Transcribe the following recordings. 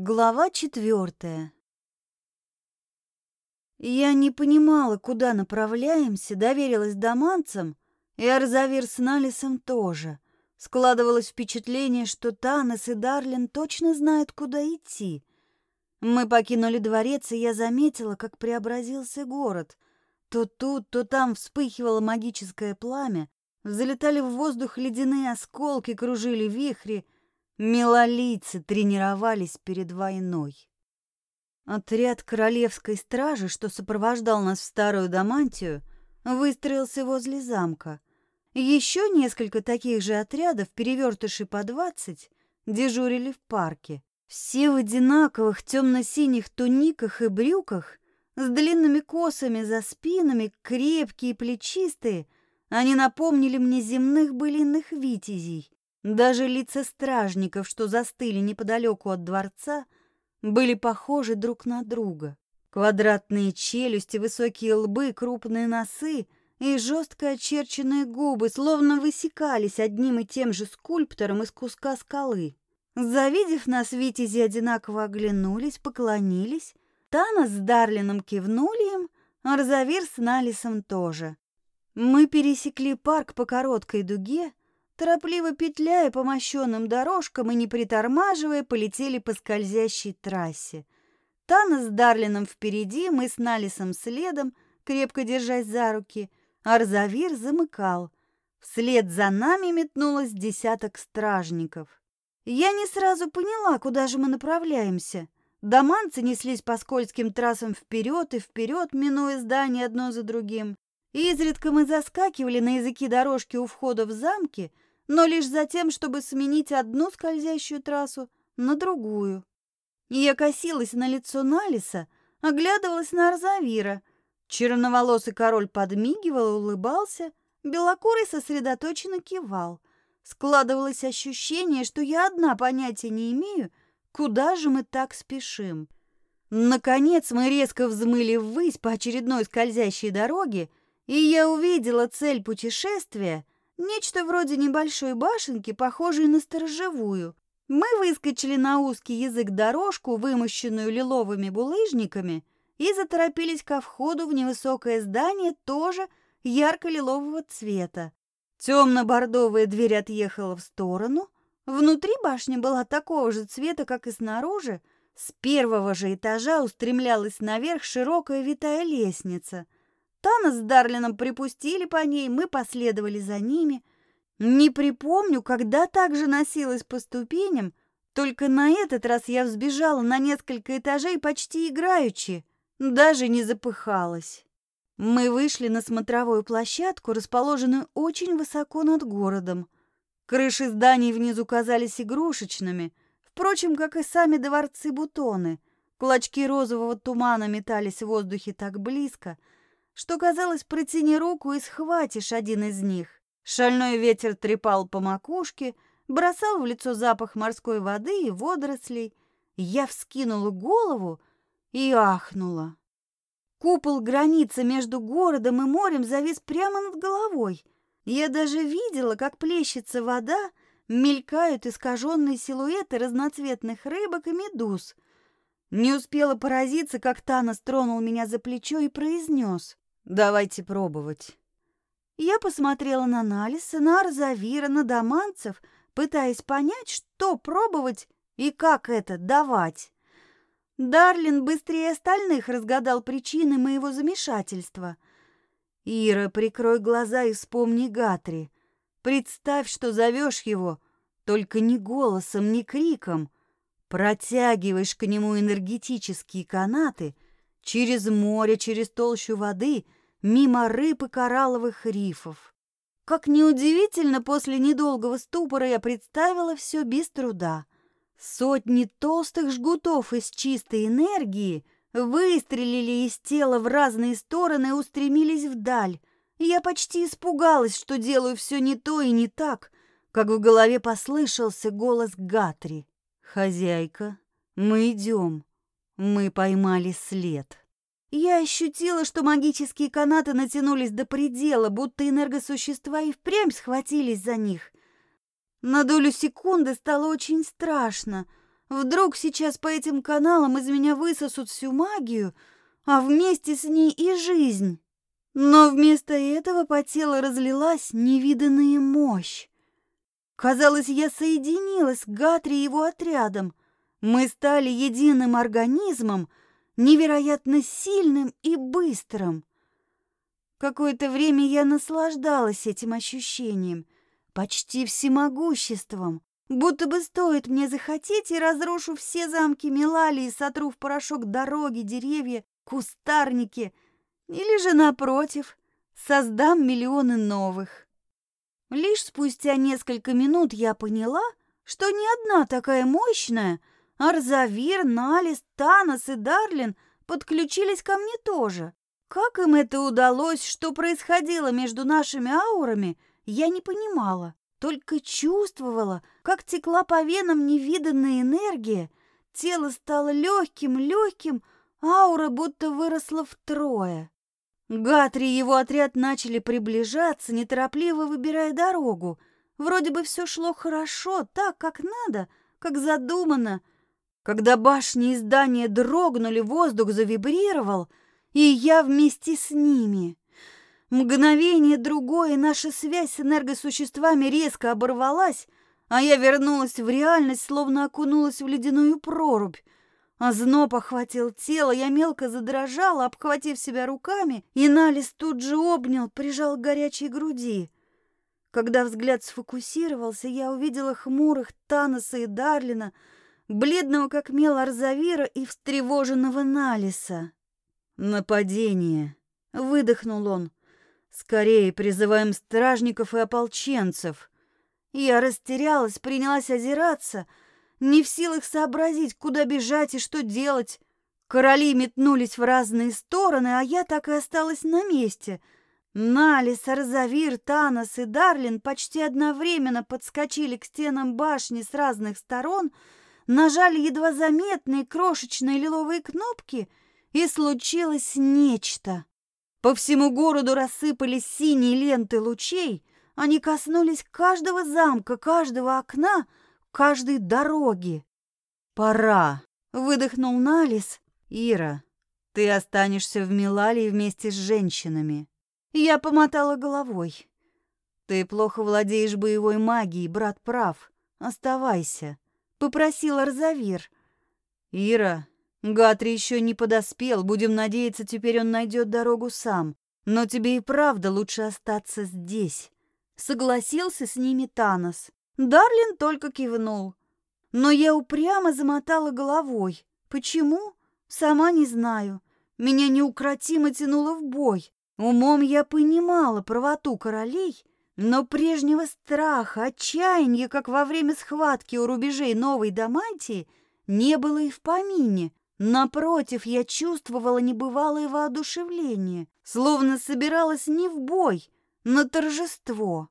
Глава четвертая. Я не понимала, куда направляемся, доверилась доманцам, и Арзавир с Налисом тоже. Складывалось впечатление, что Танос и Дарлин точно знают, куда идти. Мы покинули дворец, и я заметила, как преобразился город. То тут, то там вспыхивало магическое пламя, взлетали в воздух ледяные осколки, кружили вихри — Милолийцы тренировались перед войной. Отряд королевской стражи, что сопровождал нас в старую Дамантию, выстроился возле замка. Еще несколько таких же отрядов, перевертыши по двадцать, дежурили в парке. Все в одинаковых темно-синих туниках и брюках, с длинными косами за спинами, крепкие и плечистые, они напомнили мне земных былинных витязей, даже лица стражников, что застыли неподалеку от дворца, были похожи друг на друга. Квадратные челюсти, высокие лбы, крупные носы и жестко очерченные губы словно высекались одним и тем же скульптором из куска скалы. Завидев нас, витязи одинаково оглянулись, поклонились. Тана с Дарлином кивнули им, а Розавир с Налисом тоже. Мы пересекли парк по короткой дуге, Торопливо петляя по мощенным дорожкам и не притормаживая, полетели по скользящей трассе. Тана с Дарлином впереди, мы с Налисом следом, крепко держась за руки. Арзавир замыкал. Вслед за нами метнулось десяток стражников. Я не сразу поняла, куда же мы направляемся. Доманцы неслись по скользким трассам вперед и вперед, минуя здания одно за другим. Изредка мы заскакивали на языки дорожки у входа в замки — но лишь за тем, чтобы сменить одну скользящую трассу на другую. Я косилась на лицо Налиса, оглядывалась на Арзавира. Черноволосый король подмигивал, улыбался, белокурый сосредоточенно кивал. Складывалось ощущение, что я одна понятия не имею, куда же мы так спешим. Наконец мы резко взмыли ввысь по очередной скользящей дороге, и я увидела цель путешествия — Нечто вроде небольшой башенки, похожей на сторожевую. Мы выскочили на узкий язык дорожку, вымощенную лиловыми булыжниками, и заторопились ко входу в невысокое здание, тоже ярко-лилового цвета. Темно-бордовая дверь отъехала в сторону. Внутри башня была такого же цвета, как и снаружи. С первого же этажа устремлялась наверх широкая витая лестница — Тана с Дарлином припустили по ней, мы последовали за ними. Не припомню, когда так же носилась по ступеням, только на этот раз я взбежала на несколько этажей почти играючи, даже не запыхалась. Мы вышли на смотровую площадку, расположенную очень высоко над городом. Крыши зданий внизу казались игрушечными, впрочем, как и сами дворцы-бутоны. Клочки розового тумана метались в воздухе так близко — что, казалось, протяни руку и схватишь один из них. Шальной ветер трепал по макушке, бросал в лицо запах морской воды и водорослей. Я вскинула голову и ахнула. Купол границы между городом и морем завис прямо над головой. Я даже видела, как плещется вода, мелькают искаженные силуэты разноцветных рыбок и медуз. Не успела поразиться, как Танос тронул меня за плечо и произнес. Давайте пробовать. Я посмотрела на Налиса, на Арзавира, на Доманцев, пытаясь понять, что пробовать и как это давать. Дарлин быстрее остальных разгадал причины моего замешательства. Ира, прикрой глаза и вспомни Гатри. Представь, что зовешь его, только не голосом, не криком. Протягиваешь к нему энергетические канаты через море, через толщу воды — мимо рыб и коралловых рифов. Как неудивительно, после недолгого ступора я представила все без труда. Сотни толстых жгутов из чистой энергии выстрелили из тела в разные стороны и устремились вдаль. Я почти испугалась, что делаю все не то и не так, как в голове послышался голос Гатри. «Хозяйка, мы идем. Мы поймали след». Я ощутила, что магические канаты натянулись до предела, будто энергосущества и впрямь схватились за них. На долю секунды стало очень страшно. Вдруг сейчас по этим каналам из меня высосут всю магию, а вместе с ней и жизнь. Но вместо этого по телу разлилась невиданная мощь. Казалось, я соединилась с Гатри и его отрядом. Мы стали единым организмом, невероятно сильным и быстрым. Какое-то время я наслаждалась этим ощущением, почти всемогуществом, будто бы стоит мне захотеть и разрушу все замки Милалии, сотру в порошок дороги, деревья, кустарники, или же, напротив, создам миллионы новых. Лишь спустя несколько минут я поняла, что ни одна такая мощная — Арзавир, Налис, Танос и Дарлин подключились ко мне тоже. Как им это удалось, что происходило между нашими аурами, я не понимала, только чувствовала, как текла по венам невиданная энергия, тело стало легким, легким, аура будто выросла втрое. Гатри и его отряд начали приближаться, неторопливо выбирая дорогу. Вроде бы все шло хорошо, так, как надо, как задумано, когда башни и здания дрогнули, воздух завибрировал, и я вместе с ними. Мгновение другое, наша связь с энергосуществами резко оборвалась, а я вернулась в реальность, словно окунулась в ледяную прорубь. А зноб охватил тело, я мелко задрожала, обхватив себя руками, и Налис тут же обнял, прижал к горячей груди. Когда взгляд сфокусировался, я увидела хмурых Таноса и Дарлина, бледного как мел Арзавира и встревоженного Налиса. «Нападение!» — выдохнул он. «Скорее призываем стражников и ополченцев!» Я растерялась, принялась озираться, не в силах сообразить, куда бежать и что делать. Короли метнулись в разные стороны, а я так и осталась на месте. Налис, Арзавир, Танос и Дарлин почти одновременно подскочили к стенам башни с разных сторон — нажали едва заметные крошечные лиловые кнопки, и случилось нечто. По всему городу рассыпались синие ленты лучей, они коснулись каждого замка, каждого окна, каждой дороги. «Пора!» — выдохнул Налис. «Ира, ты останешься в Милалии вместе с женщинами». Я помотала головой. «Ты плохо владеешь боевой магией, брат прав. Оставайся попросил Арзавир. Ира, Гатри еще не подоспел, будем надеяться, теперь он найдет дорогу сам. Но тебе и правда лучше остаться здесь. Согласился с ними Танос. Дарлин только кивнул. Но я упрямо замотала головой. Почему? Сама не знаю. Меня неукротимо тянуло в бой. Умом я понимала правоту королей, но прежнего страха, отчаяния, как во время схватки у рубежей Новой Дамантии, не было и в помине. Напротив, я чувствовала небывалое воодушевление, словно собиралась не в бой, на торжество.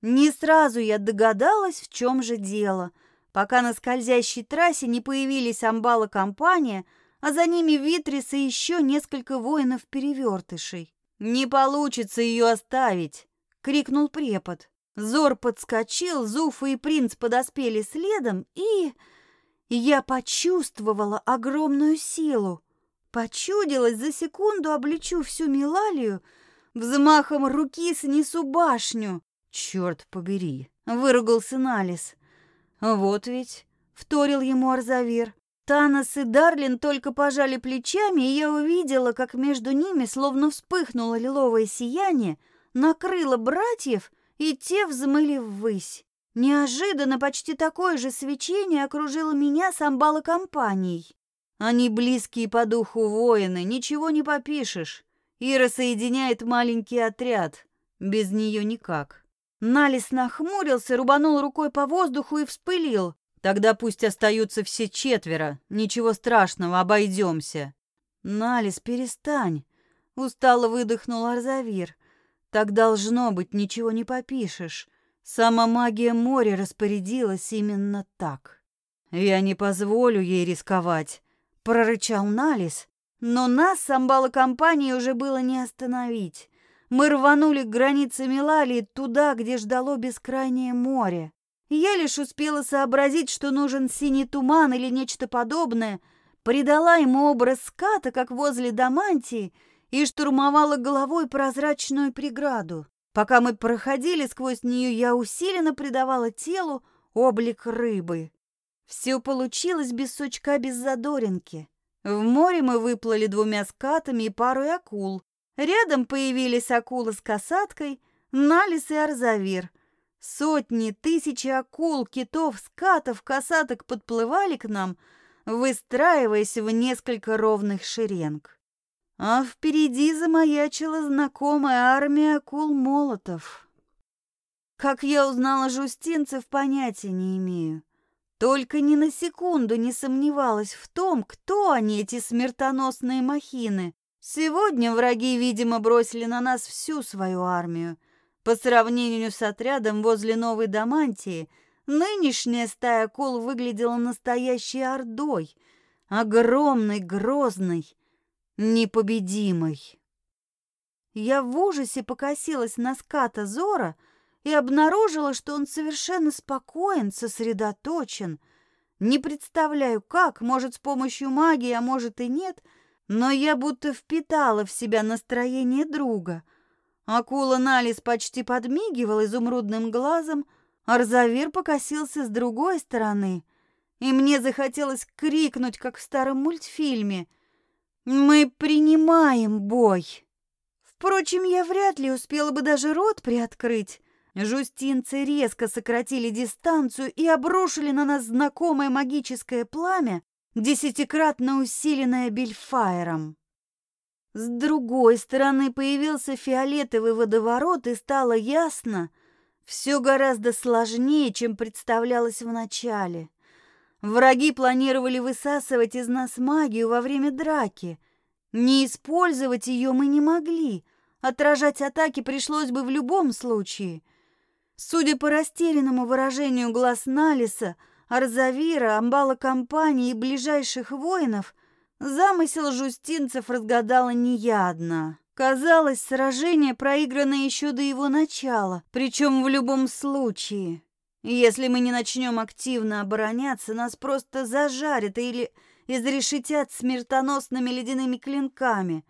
Не сразу я догадалась, в чем же дело, пока на скользящей трассе не появились амбала-компания, а за ними Витрис и еще несколько воинов-перевертышей. Не получится ее оставить крикнул препод. Зор подскочил, Зуфа и принц подоспели следом, и... Я почувствовала огромную силу. Почудилась, за секунду облечу всю Милалию, взмахом руки снесу башню. Черт побери, выругался Налис. Вот ведь, вторил ему Арзавир. Танос и Дарлин только пожали плечами, и я увидела, как между ними словно вспыхнуло лиловое сияние, накрыло братьев, и те взмыли ввысь. Неожиданно почти такое же свечение окружило меня с амбала-компанией. Они близкие по духу воины, ничего не попишешь. Ира соединяет маленький отряд. Без нее никак. Налис нахмурился, рубанул рукой по воздуху и вспылил. Тогда пусть остаются все четверо. Ничего страшного, обойдемся. Налис, перестань. Устало выдохнул Арзавир. Так должно быть, ничего не попишешь. Сама магия моря распорядилась именно так. Я не позволю ей рисковать, прорычал Налис, но нас с амбала-компанией уже было не остановить. Мы рванули к границе Милалии туда, где ждало бескрайнее море. Я лишь успела сообразить, что нужен синий туман или нечто подобное, придала ему образ ската, как возле Дамантии, и штурмовала головой прозрачную преграду. Пока мы проходили сквозь нее, я усиленно придавала телу облик рыбы. Все получилось без сучка, без задоринки. В море мы выплыли двумя скатами и парой акул. Рядом появились акула с касаткой, налис и арзавир. Сотни, тысячи акул, китов, скатов, касаток подплывали к нам, выстраиваясь в несколько ровных шеренг. А впереди замаячила знакомая армия акул-молотов. Как я узнала жустинцев, понятия не имею. Только ни на секунду не сомневалась в том, кто они, эти смертоносные махины. Сегодня враги, видимо, бросили на нас всю свою армию. По сравнению с отрядом возле Новой Дамантии, нынешняя стая акул выглядела настоящей ордой, огромной, грозной, непобедимой. Я в ужасе покосилась на ската Зора и обнаружила, что он совершенно спокоен, сосредоточен. Не представляю, как, может, с помощью магии, а может и нет, но я будто впитала в себя настроение друга. Акула Налис почти подмигивал изумрудным глазом, Арзавир покосился с другой стороны, и мне захотелось крикнуть, как в старом мультфильме — мы принимаем бой. Впрочем, я вряд ли успела бы даже рот приоткрыть. Жустинцы резко сократили дистанцию и обрушили на нас знакомое магическое пламя, десятикратно усиленное бельфайером. С другой стороны появился фиолетовый водоворот, и стало ясно, все гораздо сложнее, чем представлялось вначале. Враги планировали высасывать из нас магию во время драки. Не использовать ее мы не могли. Отражать атаки пришлось бы в любом случае. Судя по растерянному выражению глаз Налиса, Арзавира, амбала компании и ближайших воинов, замысел жустинцев разгадала не я одна. Казалось, сражение проиграно еще до его начала, причем в любом случае. Если мы не начнем активно обороняться, нас просто зажарят или изрешетят смертоносными ледяными клинками.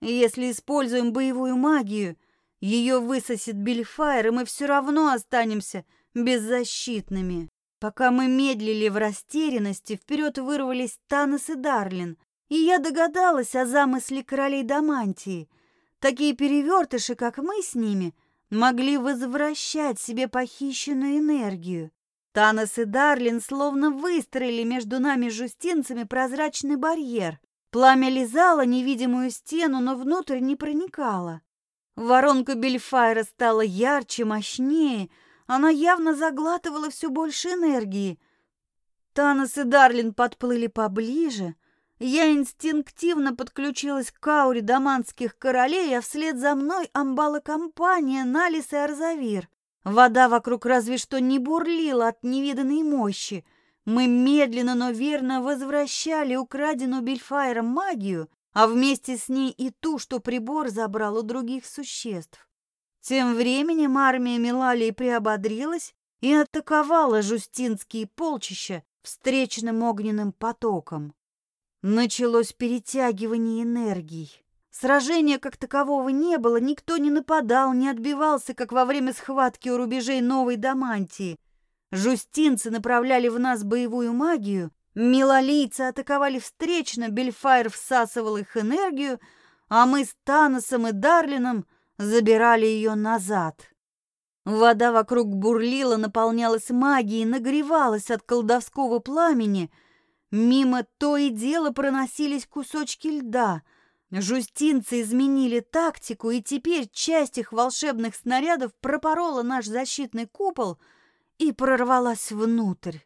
если используем боевую магию, ее высосет Бельфайр, и мы все равно останемся беззащитными. Пока мы медлили в растерянности, вперед вырвались Танос и Дарлин, и я догадалась о замысле королей Дамантии. Такие перевертыши, как мы с ними — могли возвращать себе похищенную энергию. Танос и Дарлин словно выстроили между нами жустинцами прозрачный барьер. Пламя лизало невидимую стену, но внутрь не проникало. Воронка Бельфайра стала ярче, мощнее. Она явно заглатывала все больше энергии. Танос и Дарлин подплыли поближе. Я инстинктивно подключилась к ауре даманских королей, а вслед за мной амбала компания Налис и Арзавир. Вода вокруг разве что не бурлила от невиданной мощи. Мы медленно, но верно возвращали украденную Бельфайром магию, а вместе с ней и ту, что прибор забрал у других существ. Тем временем армия Милалии приободрилась и атаковала жустинские полчища встречным огненным потоком. Началось перетягивание энергий. Сражения как такового не было, никто не нападал, не отбивался, как во время схватки у рубежей Новой Дамантии. Жустинцы направляли в нас боевую магию, милолийцы атаковали встречно, Бельфайр всасывал их энергию, а мы с Таносом и Дарлином забирали ее назад. Вода вокруг бурлила, наполнялась магией, нагревалась от колдовского пламени — Мимо то и дело проносились кусочки льда. Жустинцы изменили тактику, и теперь часть их волшебных снарядов пропорола наш защитный купол и прорвалась внутрь.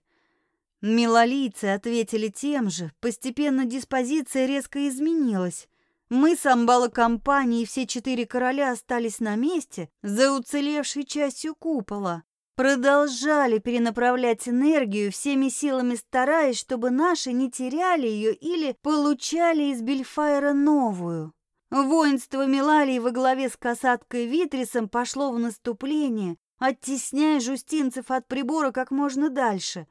Милолийцы ответили тем же. Постепенно диспозиция резко изменилась. Мы с амбалокомпанией все четыре короля остались на месте за уцелевшей частью купола. Продолжали перенаправлять энергию, всеми силами стараясь, чтобы наши не теряли ее или получали из Бельфайра новую. Воинство Милалии во главе с касаткой Витрисом пошло в наступление, оттесняя жустинцев от прибора как можно дальше.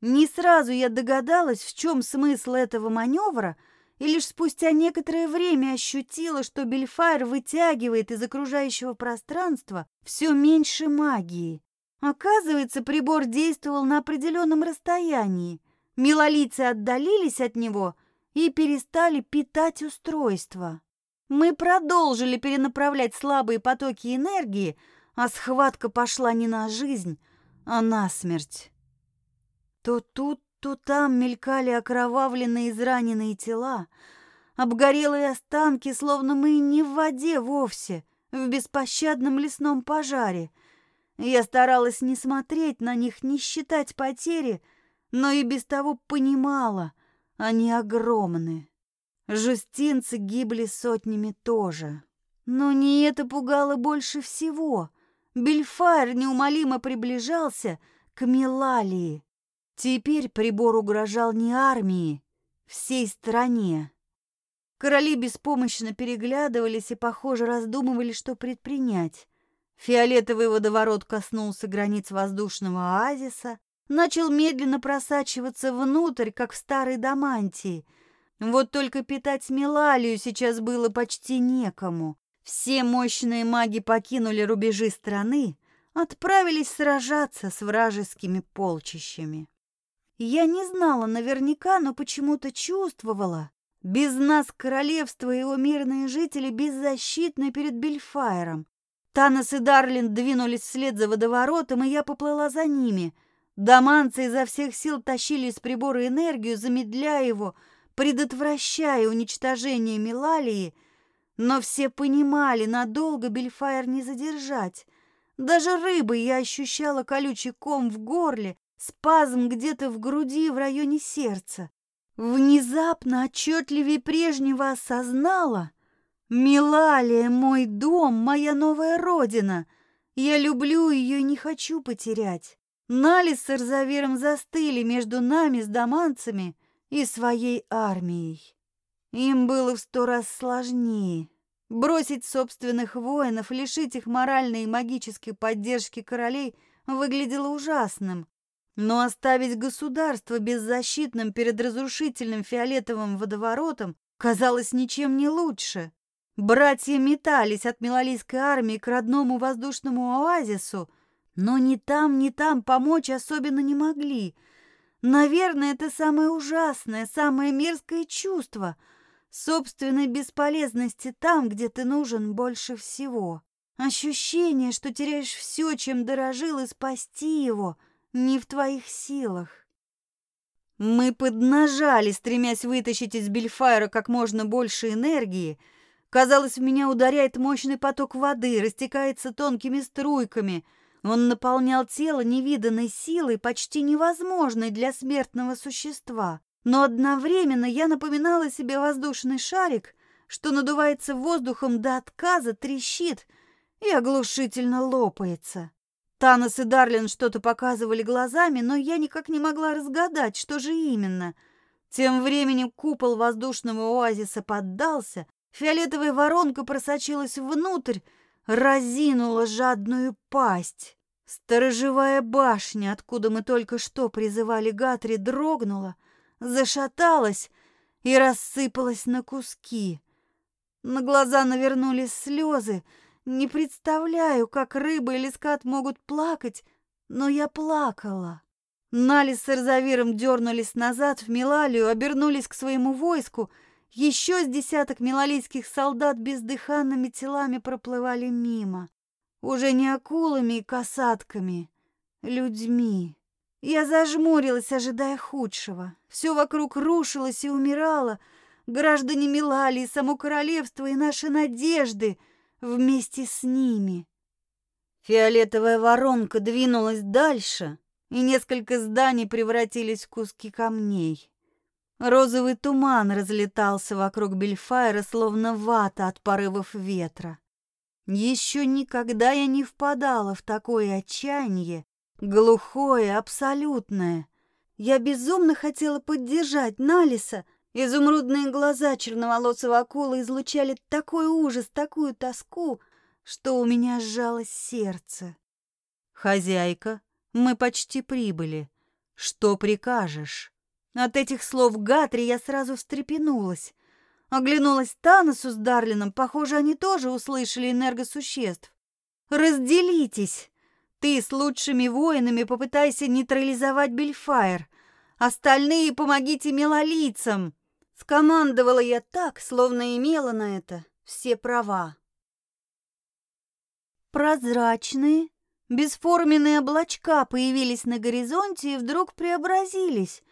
Не сразу я догадалась, в чем смысл этого маневра, и лишь спустя некоторое время ощутила, что Бельфайр вытягивает из окружающего пространства все меньше магии. Оказывается, прибор действовал на определенном расстоянии. Милолицы отдалились от него и перестали питать устройство. Мы продолжили перенаправлять слабые потоки энергии, а схватка пошла не на жизнь, а на смерть. То тут, то там мелькали окровавленные израненные тела, обгорелые останки, словно мы не в воде вовсе, в беспощадном лесном пожаре. Я старалась не смотреть на них, не считать потери, но и без того понимала, они огромны. Жустинцы гибли сотнями тоже. Но не это пугало больше всего. Бельфайр неумолимо приближался к Милалии. Теперь прибор угрожал не армии, всей стране. Короли беспомощно переглядывались и, похоже, раздумывали, что предпринять. Фиолетовый водоворот коснулся границ воздушного оазиса, начал медленно просачиваться внутрь, как в старой Дамантии. Вот только питать Милалию сейчас было почти некому. Все мощные маги покинули рубежи страны, отправились сражаться с вражескими полчищами. Я не знала наверняка, но почему-то чувствовала, без нас королевство и его мирные жители беззащитны перед Бельфайром. Танос и Дарлин двинулись вслед за водоворотом, и я поплыла за ними. Доманцы изо всех сил тащили из прибора энергию, замедляя его, предотвращая уничтожение Милалии но все понимали, надолго Бельфайр не задержать. Даже рыбой я ощущала колючий ком в горле, спазм где-то в груди в районе сердца. Внезапно, отчетливее прежнего осознала, Милалия, мой дом, моя новая родина. Я люблю ее и не хочу потерять. Налис с Эрзавером застыли между нами с доманцами и своей армией. Им было в сто раз сложнее. Бросить собственных воинов, лишить их моральной и магической поддержки королей выглядело ужасным. Но оставить государство беззащитным перед разрушительным фиолетовым водоворотом казалось ничем не лучше. Братья метались от Милалийской армии к родному воздушному оазису, но ни там, ни там помочь особенно не могли. Наверное, это самое ужасное, самое мерзкое чувство — собственной бесполезности там, где ты нужен больше всего. Ощущение, что теряешь все, чем дорожил, и спасти его не в твоих силах. Мы поднажали, стремясь вытащить из Бельфайра как можно больше энергии. Казалось, в меня ударяет мощный поток воды, растекается тонкими струйками. Он наполнял тело невиданной силой, почти невозможной для смертного существа. Но одновременно я напоминала себе воздушный шарик, что надувается воздухом до отказа, трещит и оглушительно лопается. Танос и Дарлин что-то показывали глазами, но я никак не могла разгадать, что же именно. Тем временем купол воздушного оазиса поддался, фиолетовая воронка просочилась внутрь, разинула жадную пасть. Сторожевая башня, откуда мы только что призывали Гатри, дрогнула, зашаталась и рассыпалась на куски. На глаза навернулись слезы. Не представляю, как рыба или скат могут плакать, но я плакала. Нали с Эрзавиром дернулись назад в Милалию, обернулись к своему войску. Еще с десяток милалийских солдат бездыханными телами проплывали мимо. Уже не акулами и касатками, людьми. Я зажмурилась, ожидая худшего. Все вокруг рушилось и умирало. Граждане Милали, само королевство и наши надежды вместе с ними. Фиолетовая воронка двинулась дальше, и несколько зданий превратились в куски камней. Розовый туман разлетался вокруг Бельфайра, словно вата от порывов ветра. Еще никогда я не впадала в такое отчаяние, Глухое, абсолютное. Я безумно хотела поддержать Налиса. Изумрудные глаза черноволосого акулы излучали такой ужас, такую тоску, что у меня сжалось сердце. «Хозяйка, мы почти прибыли. Что прикажешь?» От этих слов Гатри я сразу встрепенулась. Оглянулась Таносу с Дарлином, похоже, они тоже услышали энергосуществ. «Разделитесь! Ты с лучшими воинами попытайся нейтрализовать Бельфайр. Остальные помогите милолицам!» Скомандовала я так, словно имела на это все права. Прозрачные, бесформенные облачка появились на горизонте и вдруг преобразились.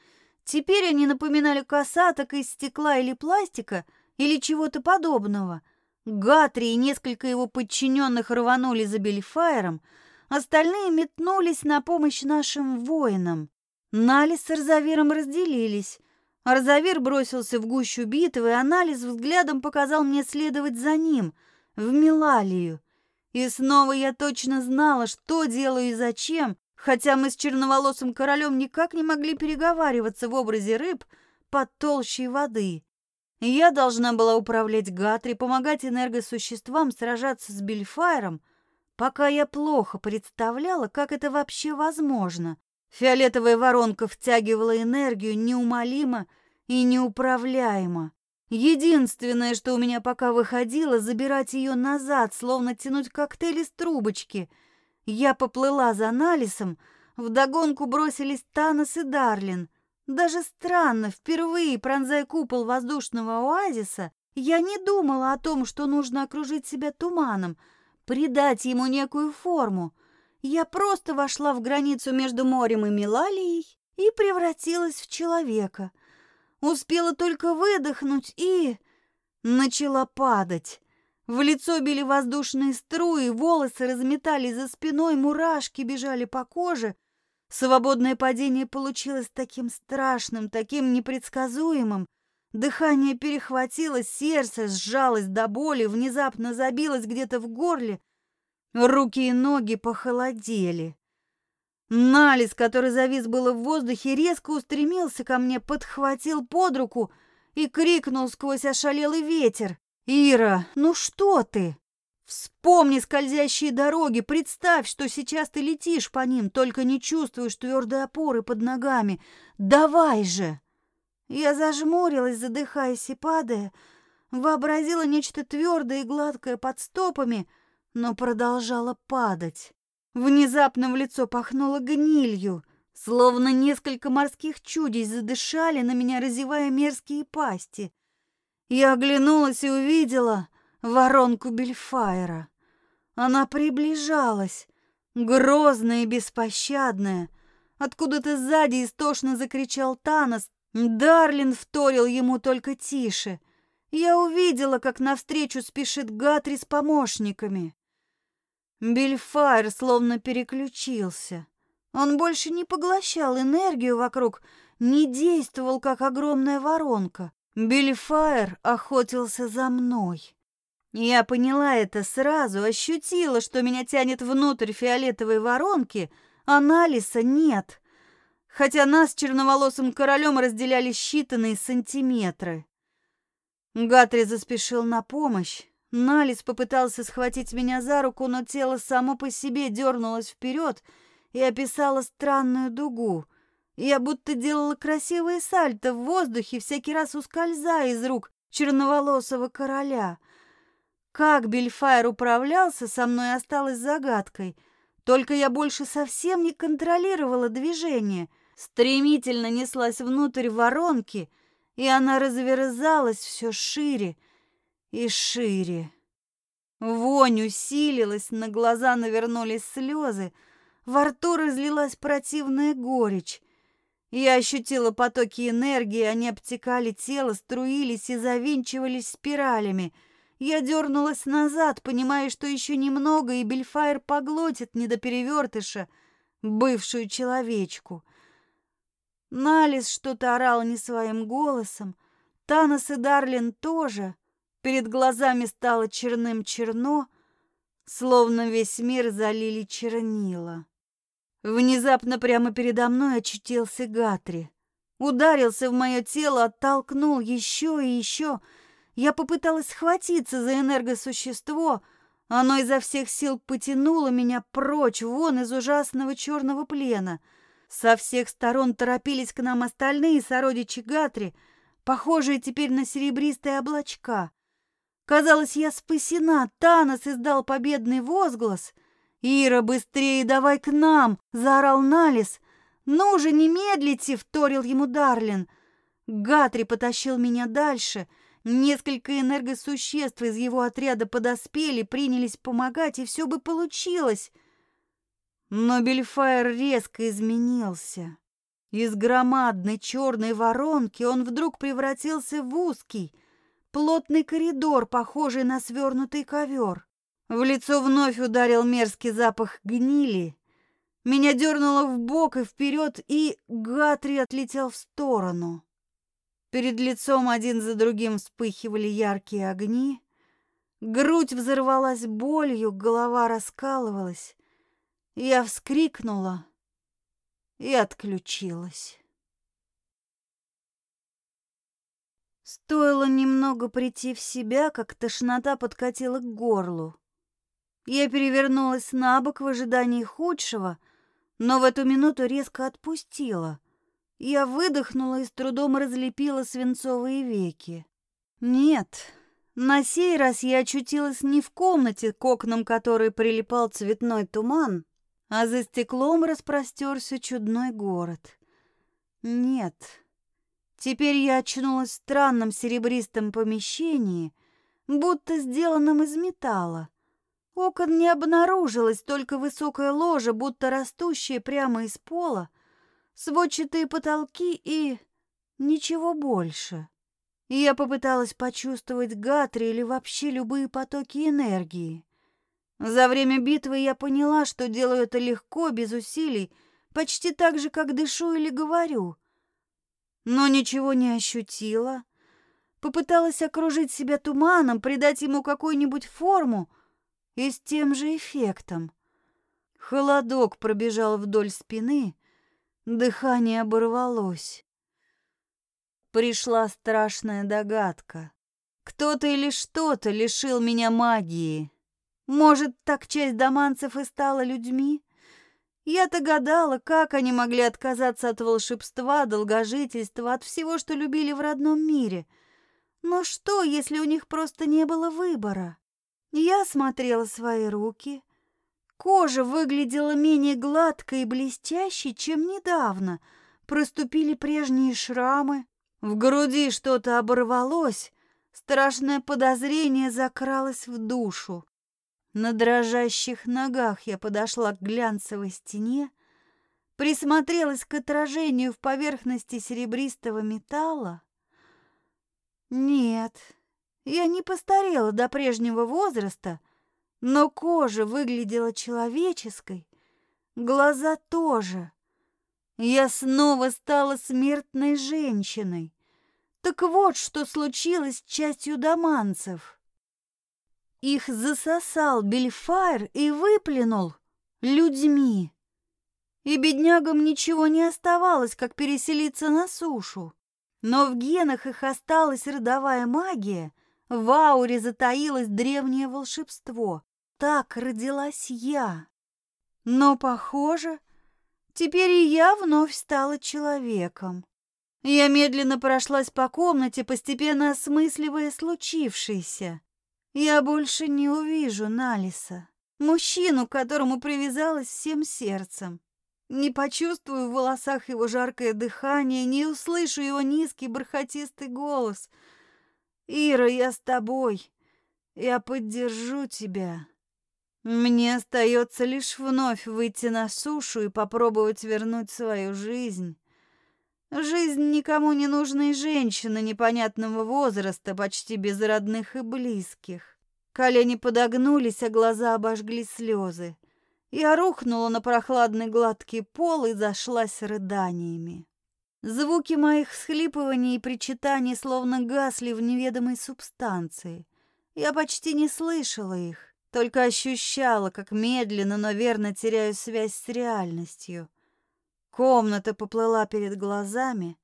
Теперь они напоминали касаток из стекла или пластика, или чего-то подобного. Гатри и несколько его подчиненных рванули за Бельфайром, остальные метнулись на помощь нашим воинам. Нали с Арзавиром разделились. Арзавир бросился в гущу битвы, и анализ взглядом показал мне следовать за ним, в Милалию. И снова я точно знала, что делаю и зачем, хотя мы с черноволосым королем никак не могли переговариваться в образе рыб под толщей воды. Я должна была управлять Гатри, помогать энергосуществам сражаться с Бельфайром, пока я плохо представляла, как это вообще возможно. Фиолетовая воронка втягивала энергию неумолимо и неуправляемо. Единственное, что у меня пока выходило, забирать ее назад, словно тянуть коктейль из трубочки — я поплыла за Налисом, вдогонку бросились Танос и Дарлин. Даже странно, впервые пронзая купол воздушного оазиса, я не думала о том, что нужно окружить себя туманом, придать ему некую форму. Я просто вошла в границу между морем и Милалией и превратилась в человека. Успела только выдохнуть и... начала падать. В лицо били воздушные струи, волосы разметались за спиной, мурашки бежали по коже. Свободное падение получилось таким страшным, таким непредсказуемым. Дыхание перехватило, сердце сжалось до боли, внезапно забилось где-то в горле. Руки и ноги похолодели. Налис, который завис было в воздухе, резко устремился ко мне, подхватил под руку и крикнул сквозь ошалелый ветер. «Ира, ну что ты? Вспомни скользящие дороги, представь, что сейчас ты летишь по ним, только не чувствуешь твердой опоры под ногами. Давай же!» Я зажмурилась, задыхаясь и падая, вообразила нечто твердое и гладкое под стопами, но продолжала падать. Внезапно в лицо пахнуло гнилью, словно несколько морских чудищ задышали на меня, разевая мерзкие пасти. Я оглянулась и увидела воронку Бельфайра. Она приближалась, грозная и беспощадная. Откуда-то сзади истошно закричал Танос. Дарлин вторил ему только тише. Я увидела, как навстречу спешит Гатри с помощниками. Бельфайр словно переключился. Он больше не поглощал энергию вокруг, не действовал, как огромная воронка. Бельфайр охотился за мной. Я поняла это сразу, ощутила, что меня тянет внутрь фиолетовой воронки, а Налиса нет. Хотя нас с черноволосым королем разделяли считанные сантиметры. Гатри заспешил на помощь. Налис попытался схватить меня за руку, но тело само по себе дернулось вперед и описало странную дугу. Я будто делала красивые сальто в воздухе, всякий раз ускользая из рук черноволосого короля. Как Бельфайр управлялся со мной, осталось загадкой. Только я больше совсем не контролировала движение. Стремительно неслась внутрь воронки, и она разверзалась все шире и шире. Вонь усилилась, на глаза навернулись слезы, во рту разлилась противная горечь. Я ощутила потоки энергии, они обтекали тело, струились и завинчивались спиралями. Я дернулась назад, понимая, что еще немного, и Бельфайр поглотит недоперевертыша, бывшую человечку. Налис что-то орал не своим голосом. Танос и Дарлин тоже. Перед глазами стало черным-черно, словно весь мир залили чернила. Внезапно прямо передо мной очутился Гатри. Ударился в мое тело, оттолкнул еще и еще. Я попыталась схватиться за энергосущество, Оно изо всех сил потянуло меня прочь, вон из ужасного черного плена. Со всех сторон торопились к нам остальные сородичи Гатри, похожие теперь на серебристые облачка. Казалось, я спасена. Танос издал победный возглас. «Ира, быстрее давай к нам!» — заорал Налис. «Ну же, не медлите!» — вторил ему Дарлин. Гатри потащил меня дальше. Несколько энергосуществ из его отряда подоспели, принялись помогать, и все бы получилось. Но Бельфайр резко изменился. Из громадной черной воронки он вдруг превратился в узкий, плотный коридор, похожий на свернутый ковер. В лицо вновь ударил мерзкий запах гнили. Меня дернуло в бок и вперед, и Гатри отлетел в сторону. Перед лицом один за другим вспыхивали яркие огни. Грудь взорвалась болью, голова раскалывалась. Я вскрикнула и отключилась. Стоило немного прийти в себя, как тошнота подкатила к горлу. Я перевернулась на бок в ожидании худшего, но в эту минуту резко отпустила. Я выдохнула и с трудом разлепила свинцовые веки. Нет, на сей раз я очутилась не в комнате, к окнам которой прилипал цветной туман, а за стеклом распростерся чудной город. Нет, теперь я очнулась в странном серебристом помещении, будто сделанном из металла. Окон не обнаружилось, только высокая ложа, будто растущая прямо из пола, сводчатые потолки и ничего больше. я попыталась почувствовать гатри или вообще любые потоки энергии. За время битвы я поняла, что делаю это легко, без усилий, почти так же, как дышу или говорю. Но ничего не ощутила. Попыталась окружить себя туманом, придать ему какую-нибудь форму — и с тем же эффектом. Холодок пробежал вдоль спины, дыхание оборвалось. Пришла страшная догадка. Кто-то или что-то лишил меня магии. Может, так часть доманцев и стала людьми? Я-то гадала, как они могли отказаться от волшебства, долгожительства, от всего, что любили в родном мире. Но что, если у них просто не было выбора? Я смотрела свои руки. Кожа выглядела менее гладкой и блестящей, чем недавно. Проступили прежние шрамы. В груди что-то оборвалось. Страшное подозрение закралось в душу. На дрожащих ногах я подошла к глянцевой стене, присмотрелась к отражению в поверхности серебристого металла. Нет, я не постарела до прежнего возраста, но кожа выглядела человеческой, глаза тоже. Я снова стала смертной женщиной. Так вот, что случилось с частью доманцев. Их засосал Бельфайр и выплюнул людьми. И беднягам ничего не оставалось, как переселиться на сушу. Но в генах их осталась родовая магия, в ауре затаилось древнее волшебство. Так родилась я. Но, похоже, теперь и я вновь стала человеком. Я медленно прошлась по комнате, постепенно осмысливая случившееся. Я больше не увижу Налиса, мужчину, к которому привязалась всем сердцем. Не почувствую в волосах его жаркое дыхание, не услышу его низкий бархатистый голос — Ира, я с тобой. Я поддержу тебя. Мне остается лишь вновь выйти на сушу и попробовать вернуть свою жизнь. Жизнь никому не нужной женщины непонятного возраста, почти без родных и близких. Колени подогнулись, а глаза обожгли слезы. Я рухнула на прохладный гладкий пол и зашлась рыданиями. Звуки моих всхлипываний и причитаний словно гасли в неведомой субстанции. Я почти не слышала их, только ощущала, как медленно, но верно теряю связь с реальностью. Комната поплыла перед глазами,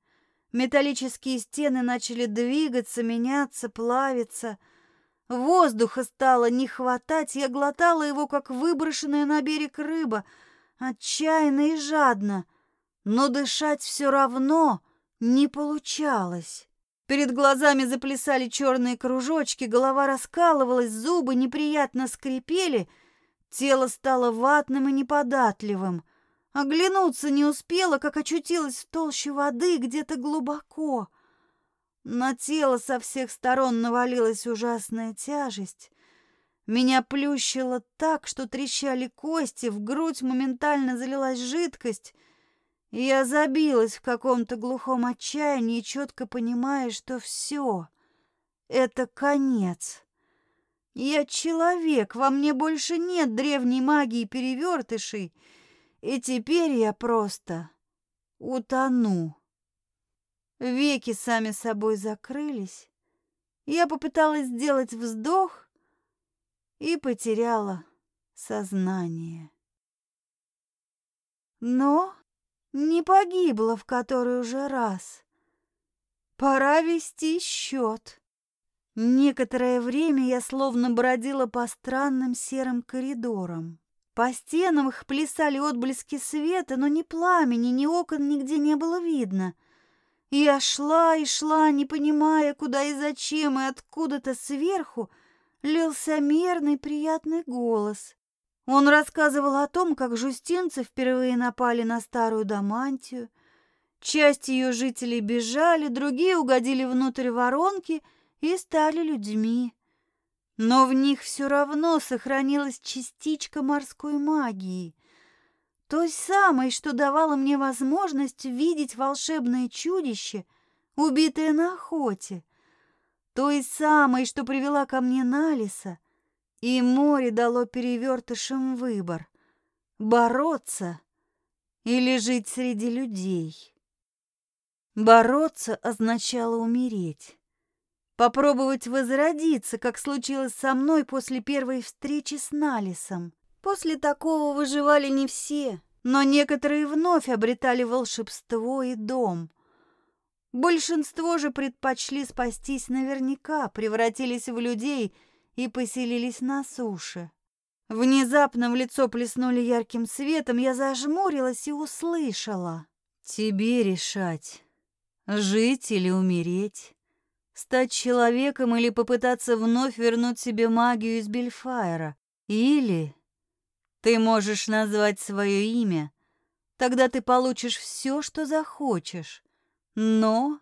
металлические стены начали двигаться, меняться, плавиться. Воздуха стало не хватать, я глотала его, как выброшенная на берег рыба, отчаянно и жадно, но дышать все равно не получалось. Перед глазами заплясали черные кружочки, голова раскалывалась, зубы неприятно скрипели, тело стало ватным и неподатливым. Оглянуться не успела, как очутилась в толще воды где-то глубоко. На тело со всех сторон навалилась ужасная тяжесть. Меня плющило так, что трещали кости, в грудь моментально залилась жидкость — я забилась в каком-то глухом отчаянии, четко понимая, что все, это конец. Я человек, во мне больше нет древней магии перевертышей, и теперь я просто утону. Веки сами собой закрылись. Я попыталась сделать вздох и потеряла сознание. Но не погибла в который уже раз. Пора вести счет. Некоторое время я словно бродила по странным серым коридорам. По стенам их плясали отблески света, но ни пламени, ни окон нигде не было видно. Я шла и шла, не понимая, куда и зачем, и откуда-то сверху лился мерный приятный голос. Он рассказывал о том, как жустинцы впервые напали на старую Дамантию. Часть ее жителей бежали, другие угодили внутрь воронки и стали людьми. Но в них все равно сохранилась частичка морской магии, той самой, что давала мне возможность видеть волшебное чудище, убитое на охоте, той самой, что привела ко мне Налиса — и море дало перевертышам выбор — бороться или жить среди людей. Бороться означало умереть. Попробовать возродиться, как случилось со мной после первой встречи с Налисом. После такого выживали не все, но некоторые вновь обретали волшебство и дом. Большинство же предпочли спастись наверняка, превратились в людей — и поселились на суше. Внезапно в лицо плеснули ярким светом, я зажмурилась и услышала. «Тебе решать, жить или умереть, стать человеком или попытаться вновь вернуть себе магию из Бельфайра, или ты можешь назвать свое имя, тогда ты получишь все, что захочешь, но...»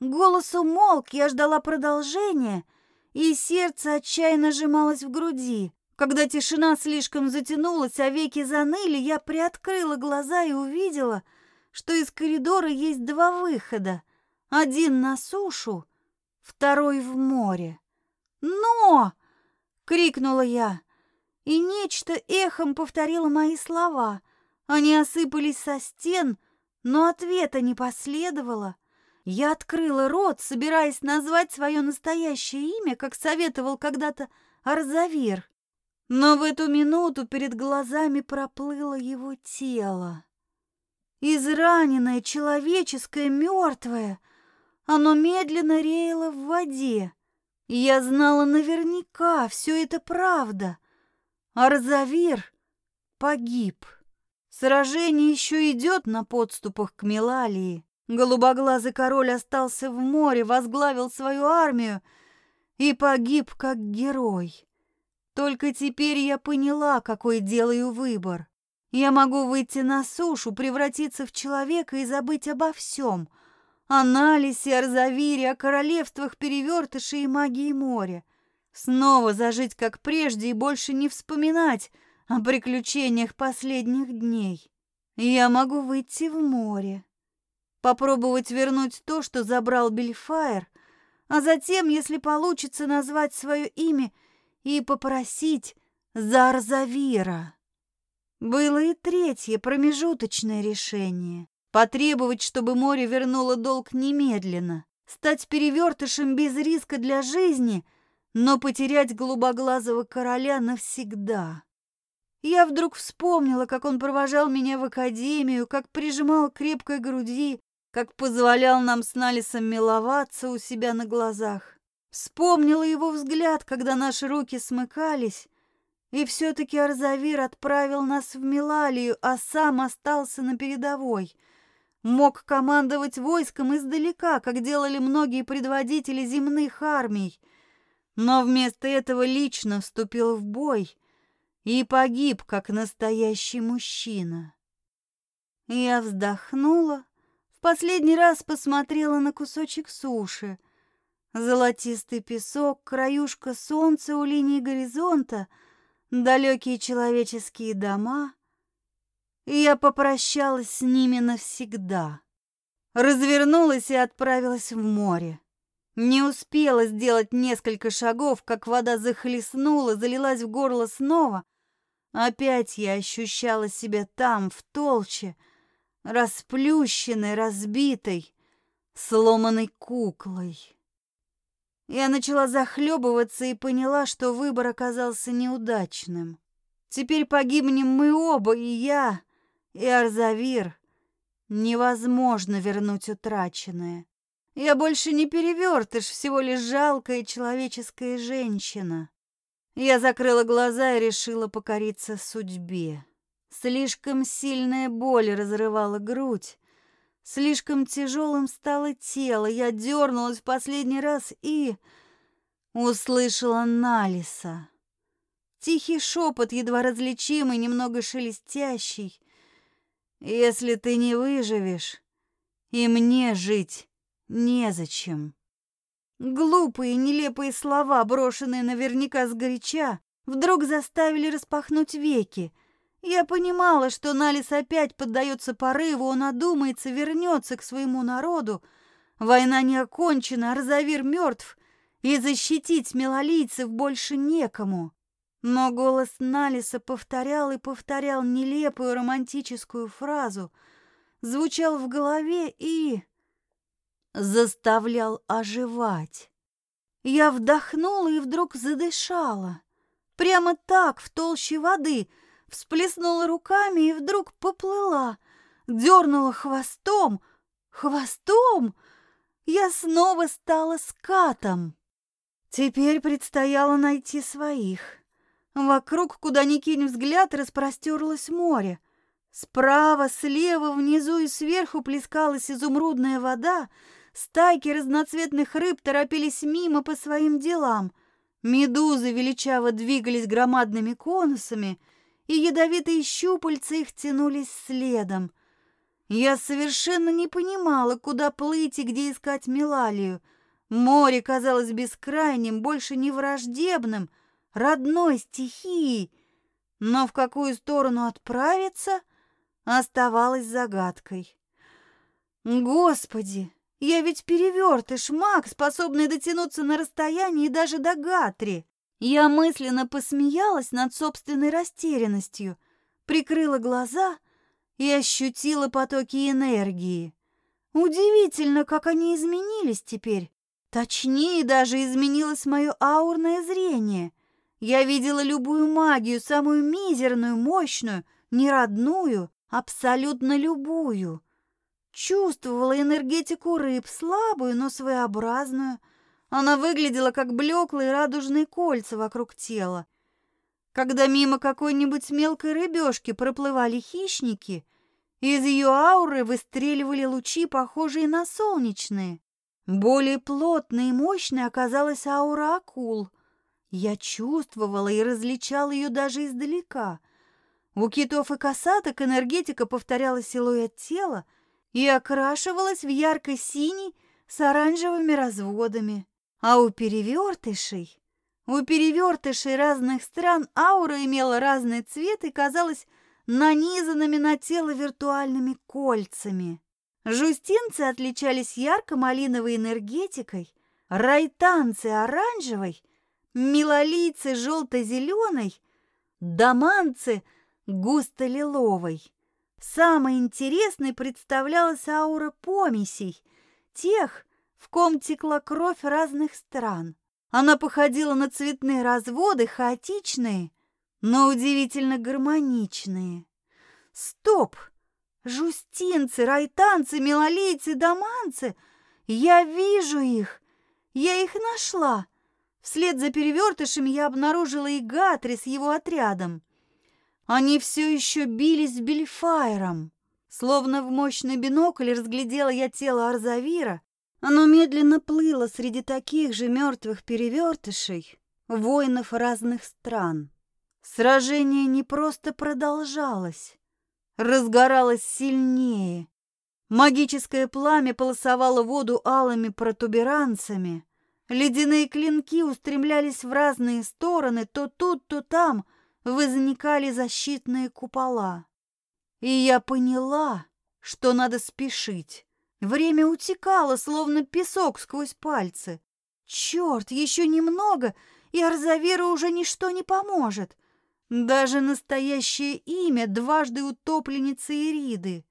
Голос умолк, я ждала продолжения — и сердце отчаянно сжималось в груди. Когда тишина слишком затянулась, а веки заныли, я приоткрыла глаза и увидела, что из коридора есть два выхода. Один на сушу, второй в море. «Но!» — крикнула я, и нечто эхом повторило мои слова. Они осыпались со стен, но ответа не последовало. Я открыла рот, собираясь назвать свое настоящее имя, как советовал когда-то Арзавир. Но в эту минуту перед глазами проплыло его тело. Израненное, человеческое, мертвое. Оно медленно реяло в воде. Я знала наверняка, все это правда. Арзавир погиб. Сражение еще идет на подступах к Милалии. Голубоглазый король остался в море, возглавил свою армию и погиб как герой. Только теперь я поняла, какой делаю выбор. Я могу выйти на сушу, превратиться в человека и забыть обо всем. О Налисе, Арзавире, о королевствах перевертышей и магии моря. Снова зажить как прежде и больше не вспоминать о приключениях последних дней. Я могу выйти в море попробовать вернуть то, что забрал Бельфайр, а затем, если получится, назвать свое имя и попросить за Арзавира. Было и третье, промежуточное решение. Потребовать, чтобы море вернуло долг немедленно. Стать перевертышем без риска для жизни, но потерять голубоглазого короля навсегда. Я вдруг вспомнила, как он провожал меня в академию, как прижимал крепкой груди, как позволял нам с Налисом миловаться у себя на глазах. Вспомнила его взгляд, когда наши руки смыкались, и все-таки Арзавир отправил нас в Милалию, а сам остался на передовой. Мог командовать войском издалека, как делали многие предводители земных армий, но вместо этого лично вступил в бой и погиб, как настоящий мужчина. Я вздохнула, последний раз посмотрела на кусочек суши. Золотистый песок, краюшка солнца у линии горизонта — далекие человеческие дома, и я попрощалась с ними навсегда. Развернулась и отправилась в море. Не успела сделать несколько шагов, как вода захлестнула, залилась в горло снова. Опять я ощущала себя там, в толще, расплющенной, разбитой, сломанной куклой. Я начала захлебываться и поняла, что выбор оказался неудачным. Теперь погибнем мы оба, и я, и Арзавир. Невозможно вернуть утраченное. Я больше не перевертыш, всего лишь жалкая человеческая женщина. Я закрыла глаза и решила покориться судьбе. Слишком сильная боль разрывала грудь, Слишком тяжелым стало тело. Я дернулась в последний раз и... Услышала Налиса. Тихий шепот, едва различимый, немного шелестящий. «Если ты не выживешь, и мне жить незачем». Глупые, нелепые слова, брошенные наверняка сгоряча, вдруг заставили распахнуть веки — я понимала, что Налис опять поддается порыву, он одумается, вернется к своему народу. Война не окончена, Арзавир мертв, и защитить милолийцев больше некому. Но голос Налиса повторял и повторял нелепую романтическую фразу, звучал в голове и заставлял оживать. Я вдохнула и вдруг задышала. Прямо так, в толще воды — всплеснула руками и вдруг поплыла, дернула хвостом. Хвостом! Я снова стала скатом. Теперь предстояло найти своих. Вокруг, куда ни кинь взгляд, распростерлось море. Справа, слева, внизу и сверху плескалась изумрудная вода. Стайки разноцветных рыб торопились мимо по своим делам. Медузы величаво двигались громадными конусами — и ядовитые щупальца их тянулись следом. Я совершенно не понимала, куда плыть и где искать Милалию. Море казалось бескрайним, больше не враждебным, родной стихией. Но в какую сторону отправиться, оставалось загадкой. Господи, я ведь перевертыш, маг, способный дотянуться на расстоянии даже до Гатри. Я мысленно посмеялась над собственной растерянностью, прикрыла глаза и ощутила потоки энергии. Удивительно, как они изменились теперь. Точнее, даже изменилось мое аурное зрение. Я видела любую магию, самую мизерную, мощную, неродную, абсолютно любую. Чувствовала энергетику рыб, слабую, но своеобразную – она выглядела как блеклые радужные кольца вокруг тела. Когда мимо какой-нибудь мелкой рыбешки проплывали хищники, из ее ауры выстреливали лучи, похожие на солнечные. Более плотной и мощной оказалась аура акул. Я чувствовала и различала ее даже издалека. У китов и касаток энергетика повторяла силуэт тела и окрашивалась в ярко-синий с оранжевыми разводами. А у перевертышей, у перевертышей разных стран аура имела разный цвет и казалась нанизанными на тело виртуальными кольцами. Жустинцы отличались ярко-малиновой энергетикой, райтанцы оранжевой, милолийцы желто-зеленой, даманцы густо-лиловой. Самой интересной представлялась аура помесей, тех, в ком текла кровь разных стран. Она походила на цветные разводы, хаотичные, но удивительно гармоничные. Стоп! Жустинцы, райтанцы, милолийцы, доманцы! Я вижу их! Я их нашла. Вслед за перевертышем я обнаружила и Гатри с его отрядом. Они все еще бились с Бельфайром. Словно в мощный бинокль разглядела я тело Арзавира. Оно медленно плыло среди таких же мертвых перевертышей, воинов разных стран. Сражение не просто продолжалось, разгоралось сильнее. Магическое пламя полосовало воду алыми протуберанцами. Ледяные клинки устремлялись в разные стороны, то тут, то там возникали защитные купола. И я поняла, что надо спешить. Время утекало, словно песок сквозь пальцы. Черт, еще немного, и Арзавиру уже ничто не поможет. Даже настоящее имя дважды утопленницы Ириды.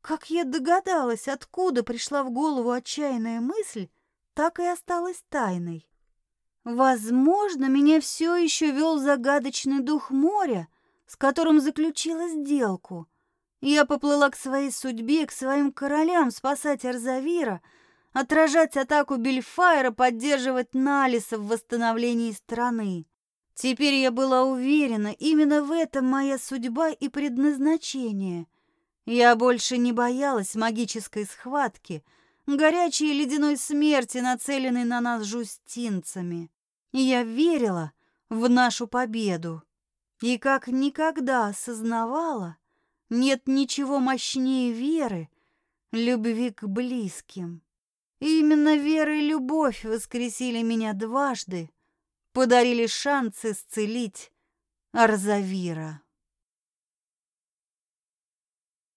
Как я догадалась, откуда пришла в голову отчаянная мысль, так и осталась тайной. Возможно, меня все еще вел загадочный дух моря, с которым заключила сделку. Я поплыла к своей судьбе, к своим королям, спасать Арзавира, отражать атаку Бельфайра, поддерживать Налиса в восстановлении страны. Теперь я была уверена, именно в этом моя судьба и предназначение. Я больше не боялась магической схватки, горячей ледяной смерти, нацеленной на нас жустинцами. Я верила в нашу победу и как никогда осознавала, нет ничего мощнее веры, любви к близким. И именно вера и любовь воскресили меня дважды, подарили шанс исцелить Арзавира.